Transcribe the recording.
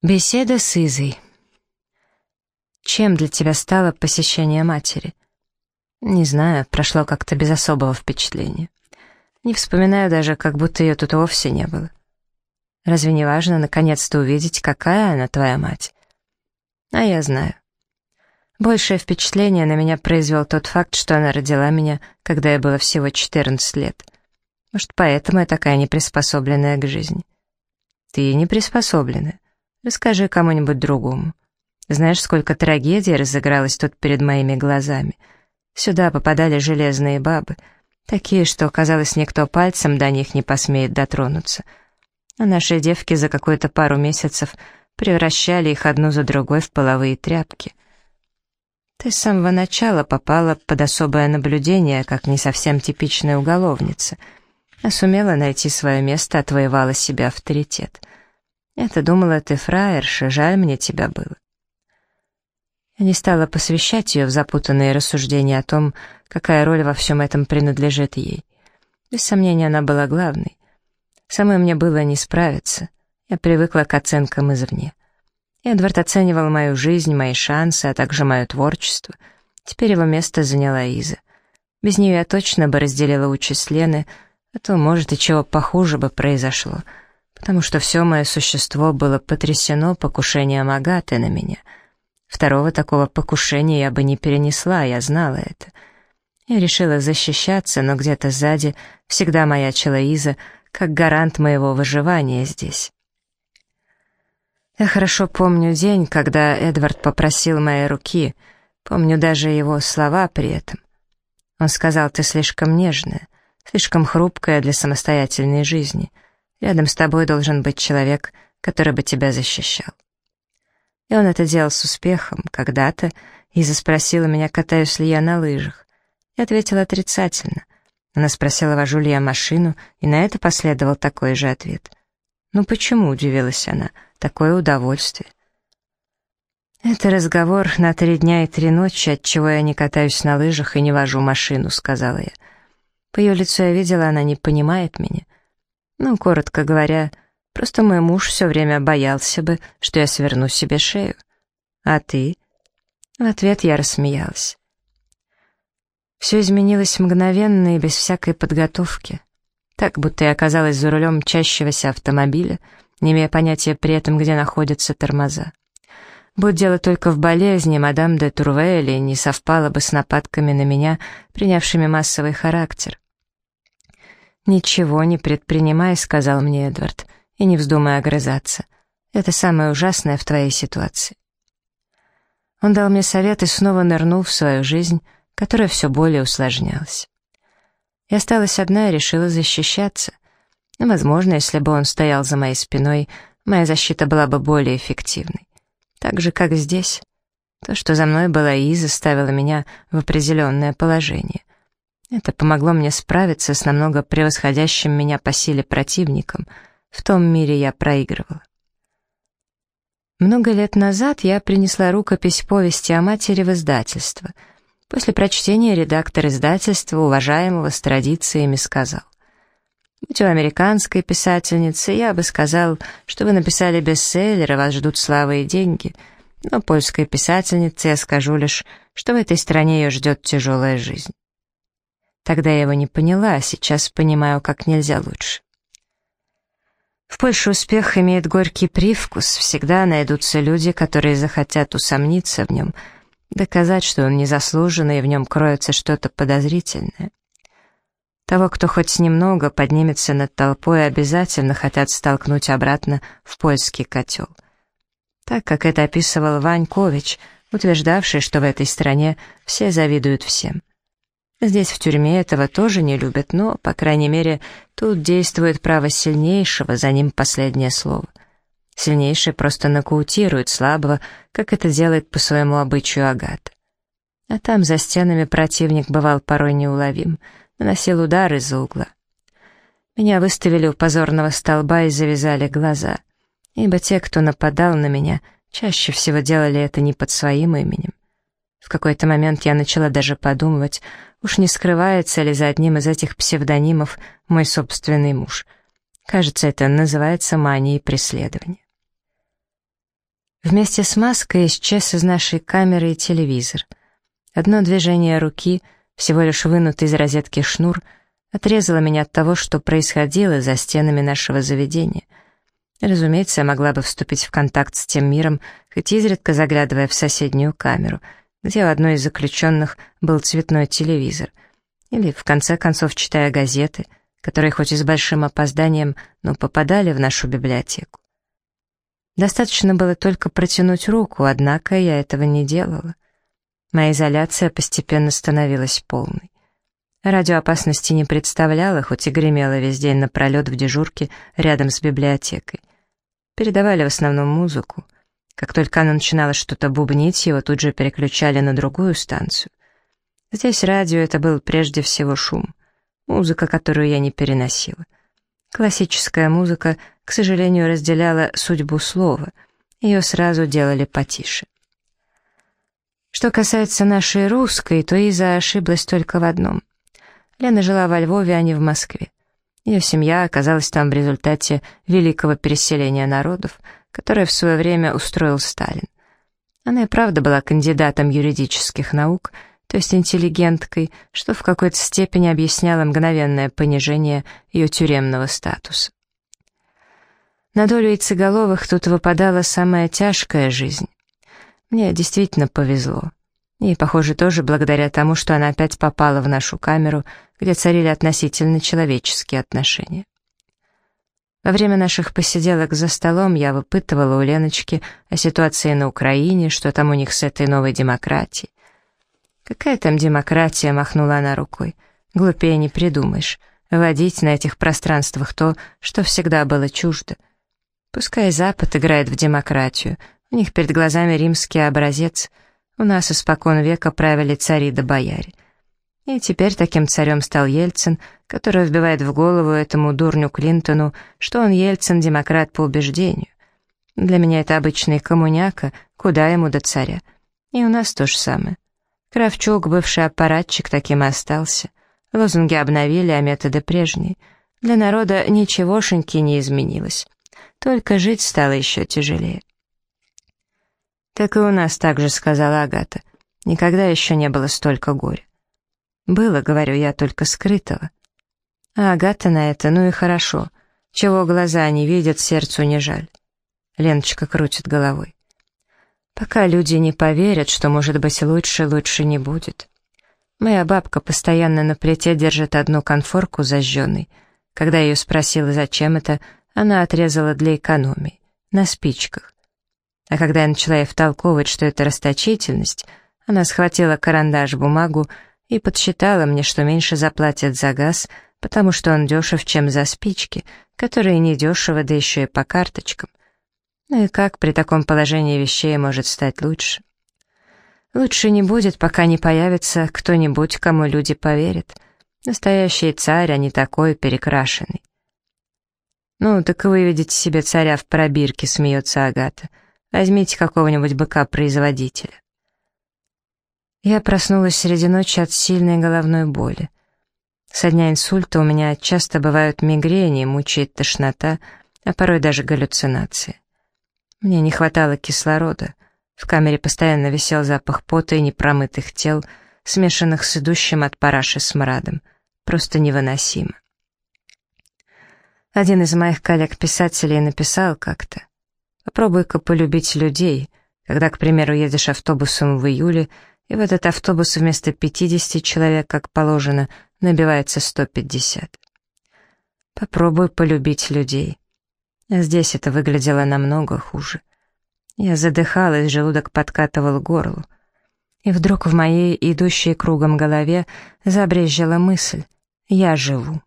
Беседа с Изой. Чем для тебя стало посещение матери? Не знаю, прошло как-то без особого впечатления. Не вспоминаю даже, как будто ее тут вовсе не было. Разве не важно наконец-то увидеть, какая она твоя мать? А я знаю. Большее впечатление на меня произвел тот факт, что она родила меня, когда я было всего 14 лет. Может, поэтому я такая неприспособленная к жизни. Ты не приспособленная. Расскажи кому-нибудь другому. Знаешь, сколько трагедий разыгралось тут перед моими глазами. Сюда попадали железные бабы, такие, что, казалось, никто пальцем до них не посмеет дотронуться. А наши девки за какую-то пару месяцев превращали их одну за другой в половые тряпки. Ты с самого начала попала под особое наблюдение, как не совсем типичная уголовница, а сумела найти свое место, отвоевала себе авторитет. Я-то думала, ты фраерша, жаль мне тебя было. Я не стала посвящать ее в запутанные рассуждения о том, какая роль во всем этом принадлежит ей. Без сомнения, она была главной. Самой мне было не справиться. Я привыкла к оценкам извне. Эдвард оценивал мою жизнь, мои шансы, а также мое творчество. Теперь его место заняла Иза. Без нее я точно бы разделила участь Лены, а то, может, и чего похуже бы произошло — потому что все мое существо было потрясено покушением Агаты на меня. Второго такого покушения я бы не перенесла, я знала это. Я решила защищаться, но где-то сзади всегда маячила Иза, как гарант моего выживания здесь. Я хорошо помню день, когда Эдвард попросил моей руки, помню даже его слова при этом. Он сказал, ты слишком нежная, слишком хрупкая для самостоятельной жизни — Рядом с тобой должен быть человек, который бы тебя защищал. И он это делал с успехом. Когда-то Иза спросила меня, катаюсь ли я на лыжах. Я ответила отрицательно. Она спросила, вожу ли я машину, и на это последовал такой же ответ. «Ну почему?» — удивилась она. «Такое удовольствие». «Это разговор на три дня и три ночи, отчего я не катаюсь на лыжах и не вожу машину», — сказала я. По ее лицу я видела, она не понимает меня. Ну, коротко говоря, просто мой муж все время боялся бы, что я сверну себе шею. А ты? В ответ я рассмеялась. Все изменилось мгновенно и без всякой подготовки. Так, будто я оказалась за рулем мчащегося автомобиля, не имея понятия при этом, где находятся тормоза. Будь дело только в болезни, мадам де Турвелли не совпало бы с нападками на меня, принявшими массовый характер. «Ничего не предпринимай», — сказал мне Эдвард, — «и не вздумай огрызаться. Это самое ужасное в твоей ситуации». Он дал мне совет и снова нырнул в свою жизнь, которая все более усложнялась. Я осталась одна и решила защищаться. Но, возможно, если бы он стоял за моей спиной, моя защита была бы более эффективной. Так же, как здесь. То, что за мной была Иза, ставило меня в определенное положение. Это помогло мне справиться с намного превосходящим меня по силе противником. В том мире я проигрывала. Много лет назад я принесла рукопись повести о матери в издательство. После прочтения редактор издательства, уважаемого с традициями, сказал. «Будь у американской писательницы, я бы сказал, что вы написали бестселлер, и вас ждут слава и деньги. Но польской писательнице я скажу лишь, что в этой стране ее ждет тяжелая жизнь». Тогда я его не поняла, а сейчас понимаю как нельзя лучше. В Польше успех имеет горький привкус, всегда найдутся люди, которые захотят усомниться в нем, доказать, что он незаслуженный и в нем кроется что-то подозрительное. Того, кто хоть немного поднимется над толпой, обязательно хотят столкнуть обратно в польский котел. Так как это описывал Ванькович, утверждавший, что в этой стране все завидуют всем. Здесь, в тюрьме, этого тоже не любят, но, по крайней мере, тут действует право сильнейшего, за ним последнее слово. Сильнейший просто нокаутирует слабого, как это делает по своему обычаю Агат. А там за стенами противник бывал порой неуловим, наносил удар из-за угла. Меня выставили у позорного столба и завязали глаза, ибо те, кто нападал на меня, чаще всего делали это не под своим именем. В какой-то момент я начала даже подумывать, уж не скрывается ли за одним из этих псевдонимов мой собственный муж. Кажется, это называется манией преследования. Вместе с маской исчез из нашей камеры и телевизор. Одно движение руки, всего лишь вынутый из розетки шнур, отрезало меня от того, что происходило за стенами нашего заведения. Разумеется, я могла бы вступить в контакт с тем миром, хоть изредка заглядывая в соседнюю камеру, где у одной из заключенных был цветной телевизор, или, в конце концов, читая газеты, которые хоть и с большим опозданием, но попадали в нашу библиотеку. Достаточно было только протянуть руку, однако я этого не делала. Моя изоляция постепенно становилась полной. Радиоопасности не представляла, хоть и гремела весь день напролет в дежурке рядом с библиотекой. Передавали в основном музыку. Как только она начинала что-то бубнить, его тут же переключали на другую станцию. Здесь радио — это был прежде всего шум, музыка, которую я не переносила. Классическая музыка, к сожалению, разделяла судьбу слова. Ее сразу делали потише. Что касается нашей русской, то Иза ошиблась только в одном. Лена жила во Львове, а не в Москве. Ее семья оказалась там в результате великого переселения народов, которое в свое время устроил Сталин. Она и правда была кандидатом юридических наук — то есть интеллигенткой, что в какой-то степени объясняло мгновенное понижение ее тюремного статуса. На долю яйцеголовых тут выпадала самая тяжкая жизнь. Мне действительно повезло. И, похоже, тоже благодаря тому, что она опять попала в нашу камеру, где царили относительно человеческие отношения. Во время наших посиделок за столом я выпытывала у Леночки о ситуации на Украине, что там у них с этой новой демократией. «Какая там демократия?» — махнула она рукой. «Глупее не придумаешь. Водить на этих пространствах то, что всегда было чуждо. Пускай Запад играет в демократию. У них перед глазами римский образец. У нас испокон века правили цари да бояре. И теперь таким царем стал Ельцин, который вбивает в голову этому дурню Клинтону, что он Ельцин демократ по убеждению. Для меня это обычный коммуняка, куда ему до царя. И у нас то же самое. Кравчук, бывший аппаратчик, таким и остался. Лозунги обновили, а методы прежние. Для народа ничегошеньки не изменилось. Только жить стало еще тяжелее. «Так и у нас так же», — сказала Агата. «Никогда еще не было столько горя». «Было, — говорю я, — только скрытого». А Агата на это, ну и хорошо. Чего глаза не видят, сердцу не жаль. Леночка крутит головой. Пока люди не поверят, что может быть лучше, лучше не будет. Моя бабка постоянно на плите держит одну конфорку зажженной. Когда ее спросила, зачем это, она отрезала для экономии, на спичках. А когда я начала ей втолковывать, что это расточительность, она схватила карандаш, бумагу и подсчитала мне, что меньше заплатят за газ, потому что он дешев, чем за спички, которые не дешево, да еще и по карточкам. Ну и как при таком положении вещей может стать лучше? Лучше не будет, пока не появится кто-нибудь, кому люди поверят. Настоящий царь, а не такой перекрашенный. «Ну, так вы видите себе царя в пробирке», — смеется Агата. «Возьмите какого-нибудь быка-производителя». Я проснулась среди ночи от сильной головной боли. Со дня инсульта у меня часто бывают мигрени, мучает тошнота, а порой даже галлюцинации. Мне не хватало кислорода. В камере постоянно висел запах пота и непромытых тел, смешанных с идущим от параши смрадом. Просто невыносимо. Один из моих коллег-писателей написал как-то «Попробуй-ка полюбить людей, когда, к примеру, едешь автобусом в июле, и в этот автобус вместо 50 человек, как положено, набивается 150. Попробуй полюбить людей. Здесь это выглядело намного хуже. Я задыхалась, желудок подкатывал горло. И вдруг в моей идущей кругом голове забрезжила мысль «Я живу».